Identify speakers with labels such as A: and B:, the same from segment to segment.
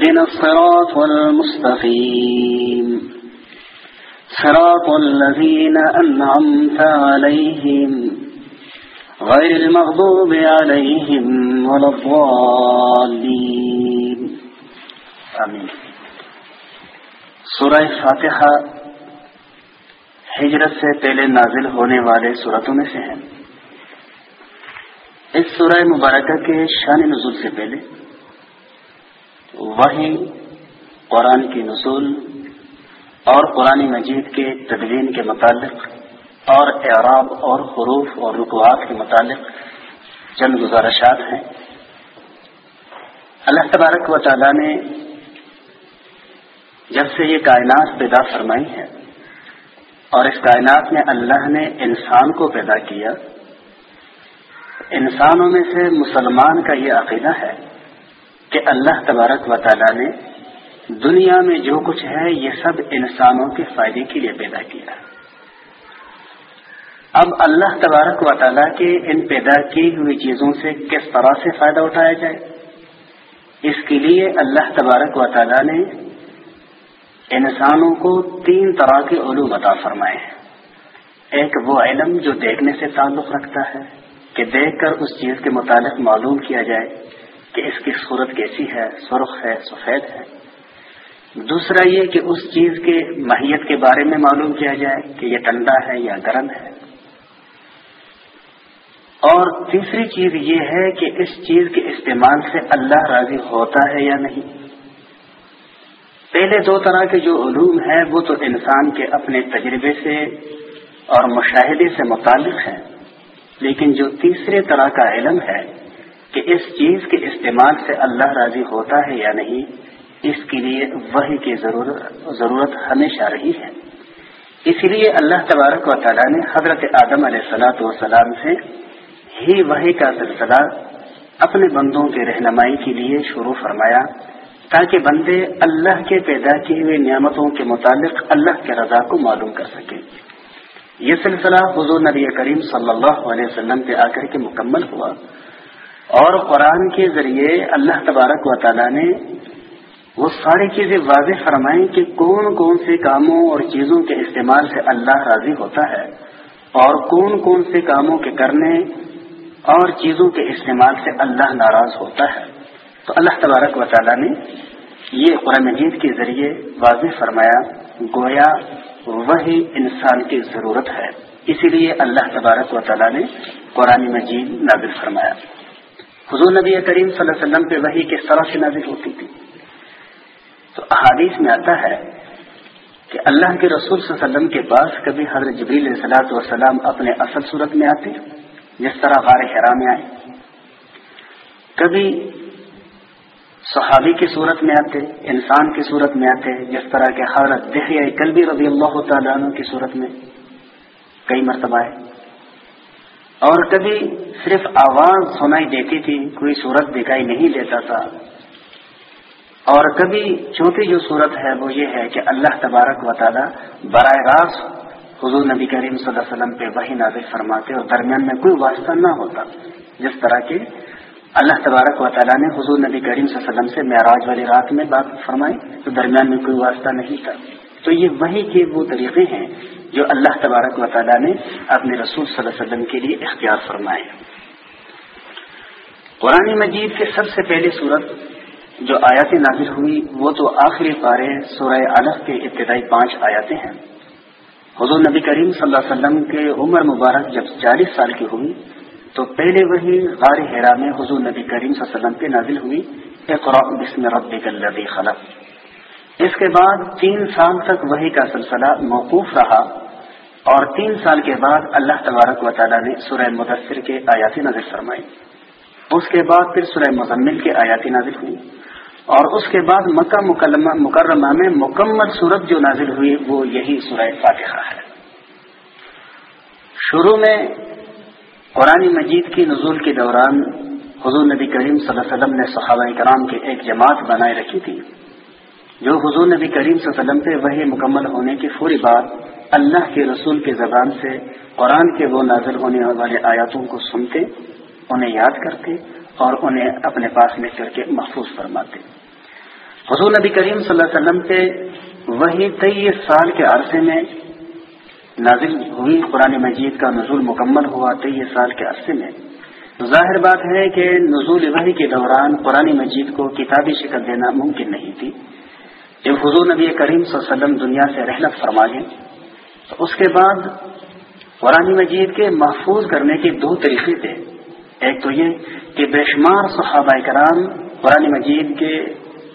A: اهدنا الصراط المستقيم. صراط الذين أنعمت عليهم. غير المغضوب عليهم ولا الضالين. آمين. سورہ فاتحہ ہجرت سے پہلے نازل ہونے والے صورتوں میں سے ہیں اس سورہ مبارکہ کے شان نزول سے پہلے وہی قرآن کی نزول اور قرآن مجید کے تدوین کے متعلق اور اعراب اور حروف اور رکوات کے متعلق چند گزارشات ہیں۔ اللہ تبارک و تعالی نے جب سے یہ کائنات پیدا فرمائی ہے اور اس کائنات میں اللہ نے انسان کو پیدا کیا، انسانوں میں سے مسلمان کا یہ عقیدہ ہے کہ اللہ تبارک و تعالی نے دنیا میں جو کچھ ہے، یہ سب انسانوں کے فائدے کے لیے پیدا کیا۔ اب اللہ تبارک و تعالیٰ کے ان پیدا کی ہوئی چیزوں سے کس طرح سے فائدہ اٹھایا جائے؟ اس کے لیے اللہ تبارک و تعالیٰ نے انسانوں کو تین طرح کے علوم عطا فرمائے ہیں۔ ایک وہ علم جو دیکھنے سے تعلق رکھتا ہے کہ دیکھ کر اس چیز کے متعلق معلوم کیا جائے۔ کہ اس کی صورت کیسی ہے، سرخ ہے، سفید ہے۔ دوسرا یہ کہ اس چیز کے ماہیت کے بارے میں معلوم کیا جائے کہ یہ ٹھنڈا ہے یا گرم ہے۔ اور تیسری چیز یہ ہے کہ اس چیز کے استعمال سے اللہ راضی ہوتا ہے یا نہیں۔ پہلے دو طرح کے جو علوم ہیں، وہ تو انسان کے اپنے تجربے سے اور مشاہدے سے متعلق ہیں، لیکن جو تیسرے طرح کا علم ہے کہ اس چیز کے استعمال سے اللہ راضی ہوتا ہے یا نہیں، اس کے لیے وہی کی ضرورت ضرورت ہمیشہ رہی ہے۔ اسی لیے اللہ تبارک و تعالیٰ نے حضرت آدم علیہ السلاۃ والسلام سے ہی وہی کا سلسلہ اپنے بندوں کے رہنمائی کے لیے شروع فرمایا تاکہ بندے اللہ کے پیدا کی ہوئی نعمتوں کے متعلق اللہ کے رضا کو معلوم کر سکیں۔ یہ سلسلہ حضور نبی کریم صلی اللہ علیہ وسلم پہ آ کر کے مکمل ہوا۔ اور قرآن کے ذریعے اللہ تبارک و تعالیٰ نے وہ ساری چیزیں واضح فرمائیں کہ کون کون سے کاموں اور چیزوں کے استعمال سے اللہ راضی ہوتا ہے اور کون کون سے کاموں کے کرنے اور چیزوں کے استعمال سے اللہ ناراض ہوتا ہے۔ تو اللہ تبارک و تعالیٰ نے یہ قرآن مجید کے ذریعے واضح فرمایا، گویا وہی انسان کی ضرورت ہے۔ اسی لیے اللہ تبارک و تعالیٰ نے قرآن مجید نازل فرمایا۔ حضور نبی کریم صلی اللہ علیہ وسلم پہ وہی کس طرح سے نازل ہوتی تھی؟ تو احادیث میں آتا ہے کہ اللہ کے رسول صلی اللہ علیہ وسلم کے پاس کبھی حضرت جبریل صلاحت وسلام اپنے اصل صورت میں آتے، جس طرح غار حرا میں آئے۔ کبھی صحابی کی صورت میں آتے، انسان کی صورت میں آتے، جس طرح کے حضرت دہیا کلبی رضی اللہ تعالیٰ عنہ کی صورت میں کئی مرتبہ ہے اور کبھی صرف آواز سنائی دیتی تھی، کوئی صورت دکھائی نہیں دیتا تھا۔ اور کبھی چوتھی جو صورت ہے وہ یہ ہے کہ اللہ تبارک و براہ راست حضور نبی کریم صلی اللہ علیہ وسلم پہ وہی نازل فرماتے اور درمیان میں کوئی واسطہ نہ ہوتا، جس طرح کے اللہ تبارک و تعالیٰ نے حضور نبی کریم صلی اللہ علیہ وسلم سے معراج والی رات میں بات فرمائی، تو درمیان میں کوئی واسطہ نہیں تھا۔ تو یہ وہی کے وہ طریقے ہیں جو اللہ تبارک و تعالیٰ نے اپنے رسول صلی اللہ علیہ وسلم کے لیے اختیار فرمائے. قرآن مجید کے سب سے پہلی صورت جو آیاتیں نازل ہوئی، وہ تو آخری پارے سورہ الف کے ابتدائی پانچ آیاتیں ہیں۔ حضور نبی کریم صلی اللہ علیہ وسلم کے عمر مبارک جب چالیس سال کی ہوئی، تو پہلے وہی غار ہیرا میں حضور نبی کریم صلی اللہ علیہ وسلم پہ نازل ہوئی اقرا بسم ربک الذی خلق۔ اس کے بعد تین سال تک وہی کا سلسلہ موقوف رہا اور تین سال کے بعد اللہ تبارک و تعالیٰ نے سورہ مدثر کے آیاتی نازل فرمائی۔ اس کے بعد پھر سورہ مزمل کے آیاتی نازل ہوئی اور اس کے بعد مکہ مکرمہ میں مکمل صورت جو نازل ہوئی وہ یہی سورہ فاتحہ ہے۔ شروع میں قرآن مجید کی نزول کے دوران حضور نبی کریم صلی اللہ علیہ وسلم نے صحابہ کرام کی ایک جماعت بنائے رکھی تھی۔ جو حضور نبی کریم صلی اللہ علیہ وسلم پہ وہی مکمل ہونے کی فوری بات اللہ کے رسول کے زبان سے، قرآن کے وہ نازل ہونے والے آیاتوں کو سنتے، انہیں یاد کرتے اور انہیں اپنے پاس لے کر کے محفوظ فرماتے۔ حضور نبی کریم صلی اللہ علیہ وسلم پہ وہی تیئیس سال کے عرصے میں نازل ہوئی قرآن مجید کا نزول مکمل ہوا تیئیس سال کے عرصے میں۔ ظاہر بات ہے کہ نزول وحی کے دوران قرآن مجید کو کتابی شکل دینا ممکن نہیں تھی۔ جب حضور نبی کریم صلی اللہ علیہ وسلم دنیا سے رحلت فرما لیں، تو اس کے بعد قرآن مجید کے محفوظ کرنے کے دو طریقے تھے۔ ایک تو یہ کہ بے شمار صحابہ کرام قرآن مجید کے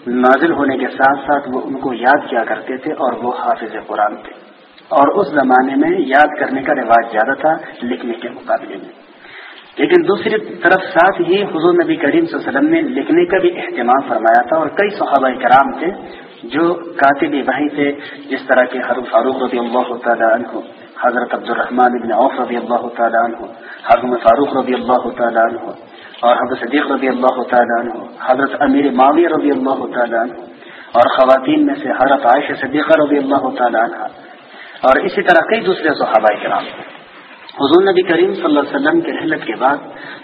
A: نازل ہونے کے ساتھ ساتھ وہ ان کو یاد کیا کرتے تھے اور وہ حافظ قرآن تھے۔ اور اس زمانے میں یاد کرنے کا رواج زیادہ تھا، لکھنے کے مقابلے میں۔ لیکن دوسری طرف ساتھ ہی حضور نبی کریم صلی اللہ علیہ وسلم نے لکھنے کا بھی اہتمام فرمایا تھا اور کئی صحابہ کرام تھے جو کاتب وہی تھے، جس طرح کے حرم فاروق رضی اللہ تعالیٰ عنہ، حضرت عبد الرحمان ابن عوف رضی اللہ تعالیٰ عنہ حرم فاروق رضی اللہ تعالیٰ عنہ اور حضرت صدیق رضی اللہ تعالیٰ عنہ، حضرت امیر معاویہ رضی اللہ تعالیٰ عنہ اور خواتین میں سے حضرت عائشہ صدیقہ رضی اللہ تعالیٰ عنہ اور اسی طرح کئی دوسرے صحابہ کرام۔ حضور نبی کریم صلی اللہ علیہ وسلم کے رحلت کے بعد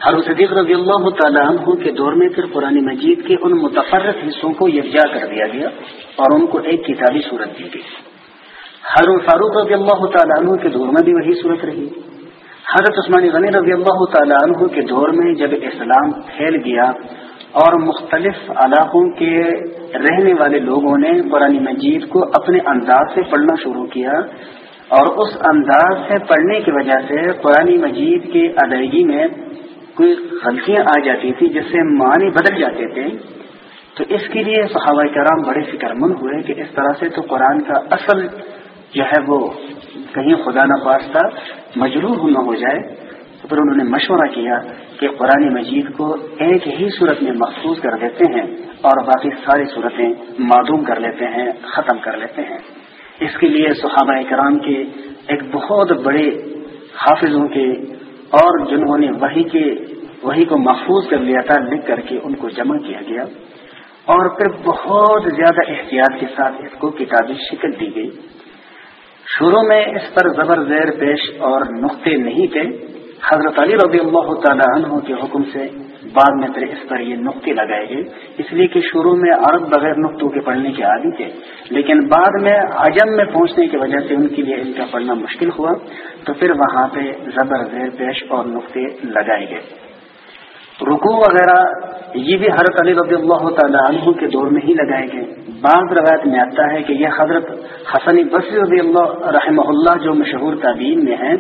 A: ہر صدیق رضی اللہ تعالیٰ عنہ کے دور میں پھر قرآن مجید کے ان متفرق حصوں کو یکجا کر دیا گیا اور ان کو ایک کتابی صورت دی گئی۔ ہر فاروق رضی اللہ تعالیٰ عنہ کے دور میں بھی وہی صورت رہی۔ حضرت عثمانی غنی رضی اللہ تعالیٰ عنہ کے دور میں جب اسلام پھیل گیا اور مختلف علاقوں کے رہنے والے لوگوں نے قرآن مجید کو اپنے انداز سے پڑھنا شروع کیا اور اس انداز سے پڑھنے کی وجہ سے قرآن مجید کی ادائیگی میں کوئی غلطیاں آ جاتی تھی جس سے معنی بدل جاتے تھے۔ تو اس کے لیے صحابہ کرام بڑے فکر مند ہوئے کہ اس طرح سے تو قرآن کا اصل جو ہے وہ کہیں خدا نخواستہ مجرور نہ ہو جائے۔ تو پھر انہوں نے مشورہ کیا کہ قرآن مجید کو ایک ہی صورت میں محفوظ کر دیتے ہیں اور باقی ساری صورتیں معدوم کر لیتے ہیں، ختم کر لیتے ہیں۔ اس کے لیے صحابہ کرام کے ایک بہت بڑے حافظوں کے اور جنہوں نے وہی کے وہی کو محفوظ کر لیا تھا، لکھ کر کے ان کو جمع کیا گیا۔ اور پھر بہت زیادہ احتیاط کے ساتھ اس کو کتابی شکل دی گئی۔ شروع میں اس پر زبر زیر پیش اور نقطے نہیں تھے۔ حضرت علی رضی اللہ تعالی عنہ کے حکم سے بعد میں پھر اس پر یہ نقطے لگائے گئے۔ اس لیے کہ شروع میں عرب بغیر نقطوں کے پڑھنے کے عادی تھے، لیکن بعد میں عجم میں پہنچنے کی وجہ سے ان کے لیے ان کا پڑھنا مشکل ہوا۔ تو پھر وہاں پہ زبر، زیر پیش اور نقطے لگائے گئے۔ رکو وغیرہ یہ بھی حضرت علی رضی اللہ تعالیٰ عنہ کے دور میں ہی لگائے گئے۔ بعض روایت میں آتا ہے کہ یہ حضرت حسن بصری رضی اللہ رحمہ اللہ جو مشہور تعبین میں ہیں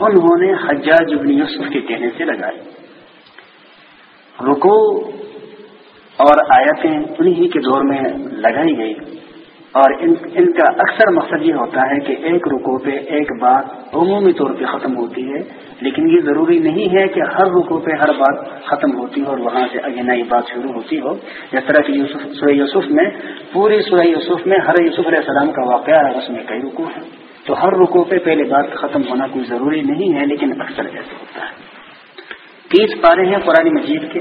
A: انہوں نے حجاج ابن یوسف کے کہنے سے لگائے رکو اور آیتیں انہی کے دور میں لگائی گئی۔ اور ان ان کا اکثر مقصد یہ ہوتا ہے کہ ایک رکو پہ ایک بات عمومی طور پہ ختم ہوتی ہے، لیکن یہ ضروری نہیں ہے کہ ہر رکو پہ ہر بات ختم ہوتی ہو اور وہاں سے اگے نئی بات شروع ہوتی ہو۔ جس طرح کہ یوسف، سورہ یوسف میں، پوری سورہ یوسف میں ہر یوسف علیہ السلام کا واقعہ ہے اس میں کئی رکو ہیں۔ تو ہر رکو پہ پہلے بات ختم ہونا کوئی ضروری نہیں ہے، لیکن اکثر ایسے ہوتا ہے۔ تیس پارے ہیں قرآن مجید کے۔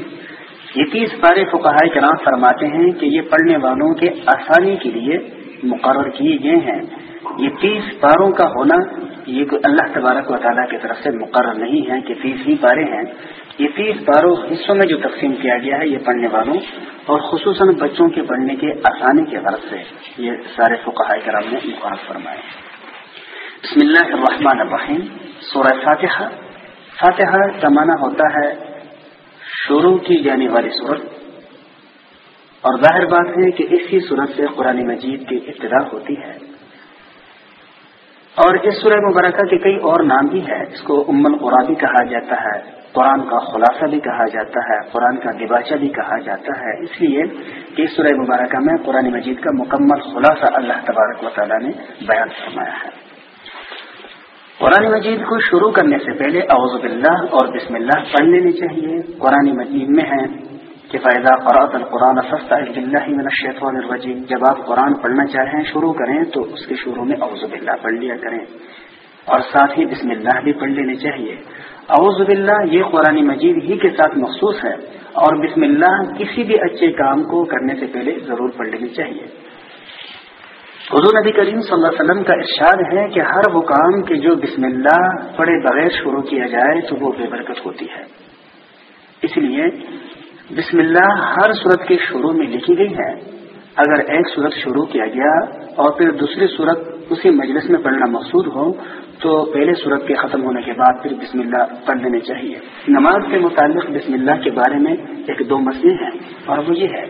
A: یہ تیس پارے فقہ کرام فرماتے ہیں کہ یہ پڑھنے والوں کے آسانی کے لیے مقرر کیے گئے ہیں۔ یہ تیس پاروں کا ہونا یہ اللہ تبارک و تعالیٰ کی طرف سے مقرر نہیں ہے کہ تیس ہی پارے ہیں۔ یہ تیس پاروں حصوں میں جو تقسیم کیا گیا ہے، یہ پڑھنے والوں اور خصوصاً بچوں کے پڑھنے کے آسانی کے غرض سے یہ سارے فقہ کرام نے مقرر فرمائے بسم اللہ الرحمن الرحیم۔ سورہ فاتحہ۔ فاتحہ کا معنی ہوتا ہے شروع کی جانے والی صورت۔ اور ظاہر بات ہے کہ اسی صورت سے قرآن مجید کی ابتدا ہوتی ہے۔ اور اس سورہ مبارکہ کے کئی اور نام بھی ہے اس کو ام القرا بھی کہا جاتا ہے، قرآن کا خلاصہ بھی کہا جاتا ہے، قرآن کا دباچہ بھی کہا جاتا ہے۔ اس لیے کہ اس سورہ مبارکہ میں قرآن مجید کا مکمل خلاصہ اللہ تبارک و تعالیٰ نے بیان فرمایا ہے۔ قرآن مجید کو شروع کرنے سے پہلے اعوذ باللہ اور بسم اللہ پڑھ لینی چاہیے۔ قرآن مجید میں ہے کہ فائدہ قرآت القرآن سستا من الشیطان الرجیم جب آپ قرآن پڑھنا چاہیں شروع کریں تو اس کے شروع میں اعوذ باللہ پڑھ لیا کریں۔ اور ساتھ ہی بسم اللہ بھی پڑھ لینے چاہیے۔ اعوذ باللہ یہ قرآن مجید ہی کے ساتھ مخصوص ہے اور بسم اللہ کسی بھی اچھے کام کو کرنے سے پہلے ضرور پڑھ لینی چاہیے۔ حضور نبی کریم صلی اللہ علیہ وسلم کا ارشاد ہے کہ ہر وہ کام کے جو بسم اللہ پڑے بغیر شروع کیا جائے تو وہ بے برکت ہوتی ہے۔ اس لیے بسم اللہ ہر صورت کے شروع میں لکھی گئی ہے۔ اگر ایک صورت شروع کیا گیا اور پھر دوسری صورت اسی مجلس میں پڑھنا مقصود ہو، تو پہلے صورت کے ختم ہونے کے بعد پھر بسم اللہ پڑھ لینے چاہیے۔ نماز کے متعلق بسم اللہ کے بارے میں ایک دو مسئلے ہیں اور وہ یہ ہے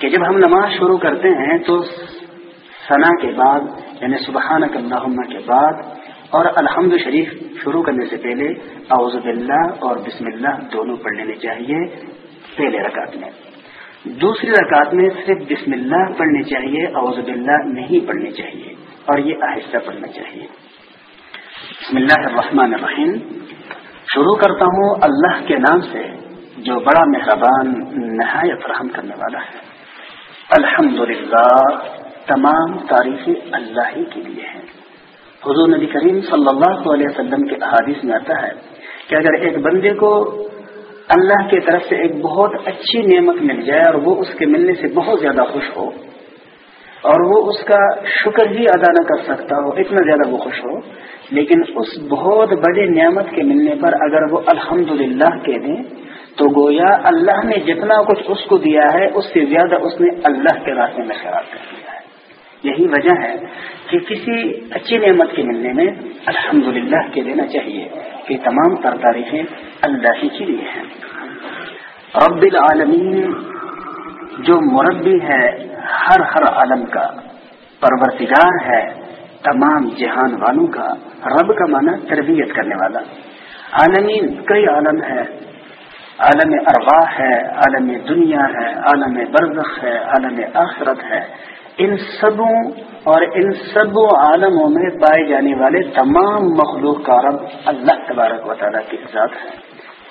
A: کہ جب ہم نماز شروع کرتے ہیں تو ثنا کے بعد یعنی سبحان اللہم کے بعد، اور الحمد شریف شروع کرنے سے پہلے اعوذ باللہ اور بسم اللہ دونوں پڑھ لینے چاہیے، پہلے رکعت میں۔ دوسری رکعت میں صرف بسم اللہ پڑھنی چاہیے، اعوذ باللہ نہیں پڑھنی چاہیے، اور یہ آہستہ پڑھنا چاہیے۔ بسم اللہ الرحمن الرحیم۔ شروع کرتا ہوں اللہ کے نام سے، جو بڑا مہربان، نہایت رحم کرنے والا ہے۔ الحمد للہ تمام تعریفیں اللہ ہی کے لیے ہیں۔ حضور نبی کریم صلی اللہ علیہ وسلم کے احادیث میں آتا ہے کہ اگر ایک بندے کو اللہ کی طرف سے ایک بہت اچھی نعمت مل جائے اور وہ اس کے ملنے سے بہت زیادہ خوش ہو اور وہ اس کا شکر ہی ادا نہ کر سکتا ہو، اتنا زیادہ وہ خوش ہو، لیکن اس بہت بڑے نعمت کے ملنے پر اگر وہ الحمد للہ کہہ دیں تو گویا اللہ نے جتنا کچھ اس کو دیا ہے، اس سے زیادہ اس نے اللہ کے راستے میں خراب کر دیا یہی وجہ ہے کہ کسی اچھی نعمت کے ملنے میں الحمد للہ کے دینا چاہیے کہ تمام تر تاریخیں اللہ ہی کے لیے ہیں۔ رب العالمین جو مربی ہے ہر ہر عالم کا پرورتگار ہے تمام جہان والوں کا، رب کا معنی تربیت کرنے والا۔ عالمین کئی عالم ہے عالم ارواح ہے، عالم دنیا ہے، عالم برزخ ہے، عالم آخرت ہے۔ ان سبوں اور ان سب عالموں میں پائے جانے والے تمام مخلوق کا رب اللہ تبارک و تعالیٰ کی ذات ہے۔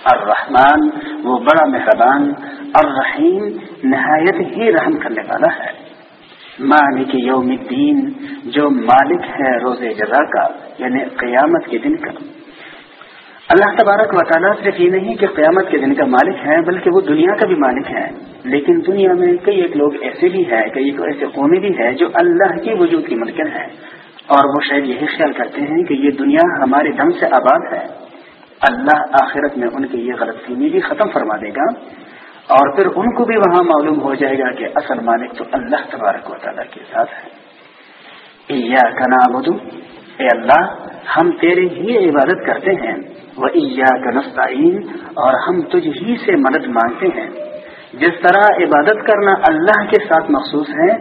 A: الرحمن وہ بڑا مہربان، الرحیم نہایت ہی رحم کرنے والا ہے۔ مالک یوم الدین، جو مالک ہے روز جزا کا یعنی قیامت کے دن کا۔ اللہ تبارک و تعالیٰ صرف یہ نہیں کہ قیامت کے دن کا مالک ہے، بلکہ وہ دنیا کا بھی مالک ہے۔ لیکن دنیا میں کئی ایک لوگ ایسے بھی ہیں، کئی ایک ایسے قومی بھی ہے جو اللہ کے وجود کی ملکن ہے اور وہ شاید یہی خیال کرتے ہیں کہ یہ دنیا ہمارے دم سے آباد ہے۔ اللہ آخرت میں ان کی یہ غلط فہمی بھی ختم فرما دے گا۔ اور پھر ان کو بھی وہاں معلوم ہو جائے گا کہ اصل مالک تو اللہ تبارک و تعالیٰ کے ساتھ ہے۔ کا اے اللہ، ہم تیرے ہی عبادت کرتے ہیں۔ وہ عیا نستعین اور ہم تجھ ہی سے مدد مانگتے ہیں۔ جس طرح عبادت کرنا اللہ کے ساتھ مخصوص ہے،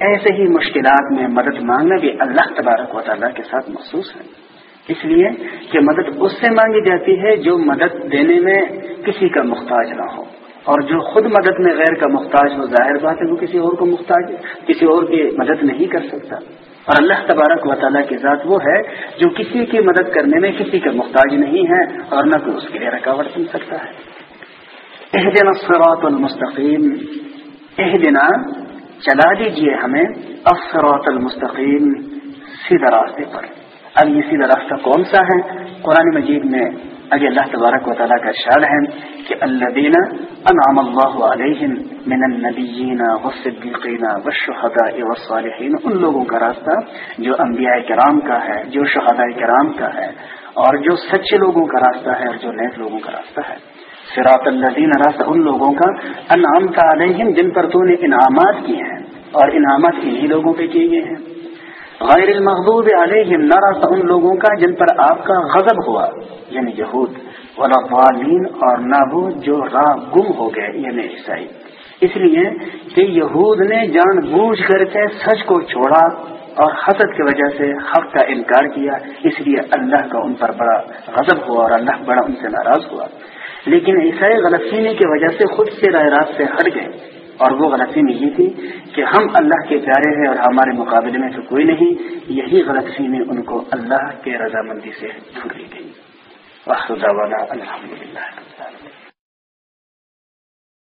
A: ایسے ہی مشکلات میں مدد مانگنا بھی اللہ تبارک و تعالیٰ کے ساتھ مخصوص ہے۔ اس لیے کہ مدد اس سے مانگی جاتی ہے جو مدد دینے میں کسی کا محتاج نہ ہو، اور جو خود مدد میں غیر کا محتاج ہو، ظاہر بات ہے وہ کسی اور کو محتاج، کسی اور کی مدد نہیں کر سکتا۔ اور اللہ تبارک و تعالیٰ کی ذات وہ ہے جو کسی کی مدد کرنے میں کسی کا محتاج نہیں ہے اور نہ کوئی اس کے لیے رکاوٹ بن سکتا ہے۔ اح دن افسرات المستقیم۔ اح دن چلا دیجیے ہمیں افسرات المستقیم۔ سیدھا راستے پر۔ اب یہ سیدھا راستہ کون سا ہے؟ قرآن مجید میں اگر اللہ تبارک و تعالیٰ کا شعر ہے کہ اللہ دینا انعام اللہ علیہم من النبیین والصدیقین والشہداء والصالحین، ان لوگوں کا راستہ جو انبیاء کرام کا ہے، جو شہداء کرام کا ہے، اور جو سچے لوگوں کا راستہ ہے اور جو نیک لوگوں کا راستہ ہے۔ سراط اللہ راستہ ان لوگوں کا انعام کا علیہم، جن پر تو نے انعامات کیے ہیں اور انعامات انہی لوگوں پہ کیے گئے ہیں۔ غیر المحبوب علیہم نہ راستہ ان لوگوں کا جن پر آپ کا غضب ہوا یعنی یہود والین اور نہ جو راہ گم ہو گئے یعنی عیسائی۔ اس لیے کہ یہود نے جان بوجھ کر کے سچ کو چھوڑا اور حسد کی وجہ سے حق کا انکار کیا، اس لیے اللہ کا ان پر بڑا غضب ہوا اور اللہ بڑا ان سے ناراض ہوا۔ لیکن عیسائی غلط فیمی کی وجہ سے خود سے رائے راست سے ہٹ گئے۔ اور وہ غلط فہمی یہ تھی کہ ہم اللہ کے پیارے ہیں اور ہمارے مقابلے میں تو کوئی نہیں، یہی غلط فہمی ان کو اللہ کے رضامندی سے دور لی گئی۔ الحمد للہ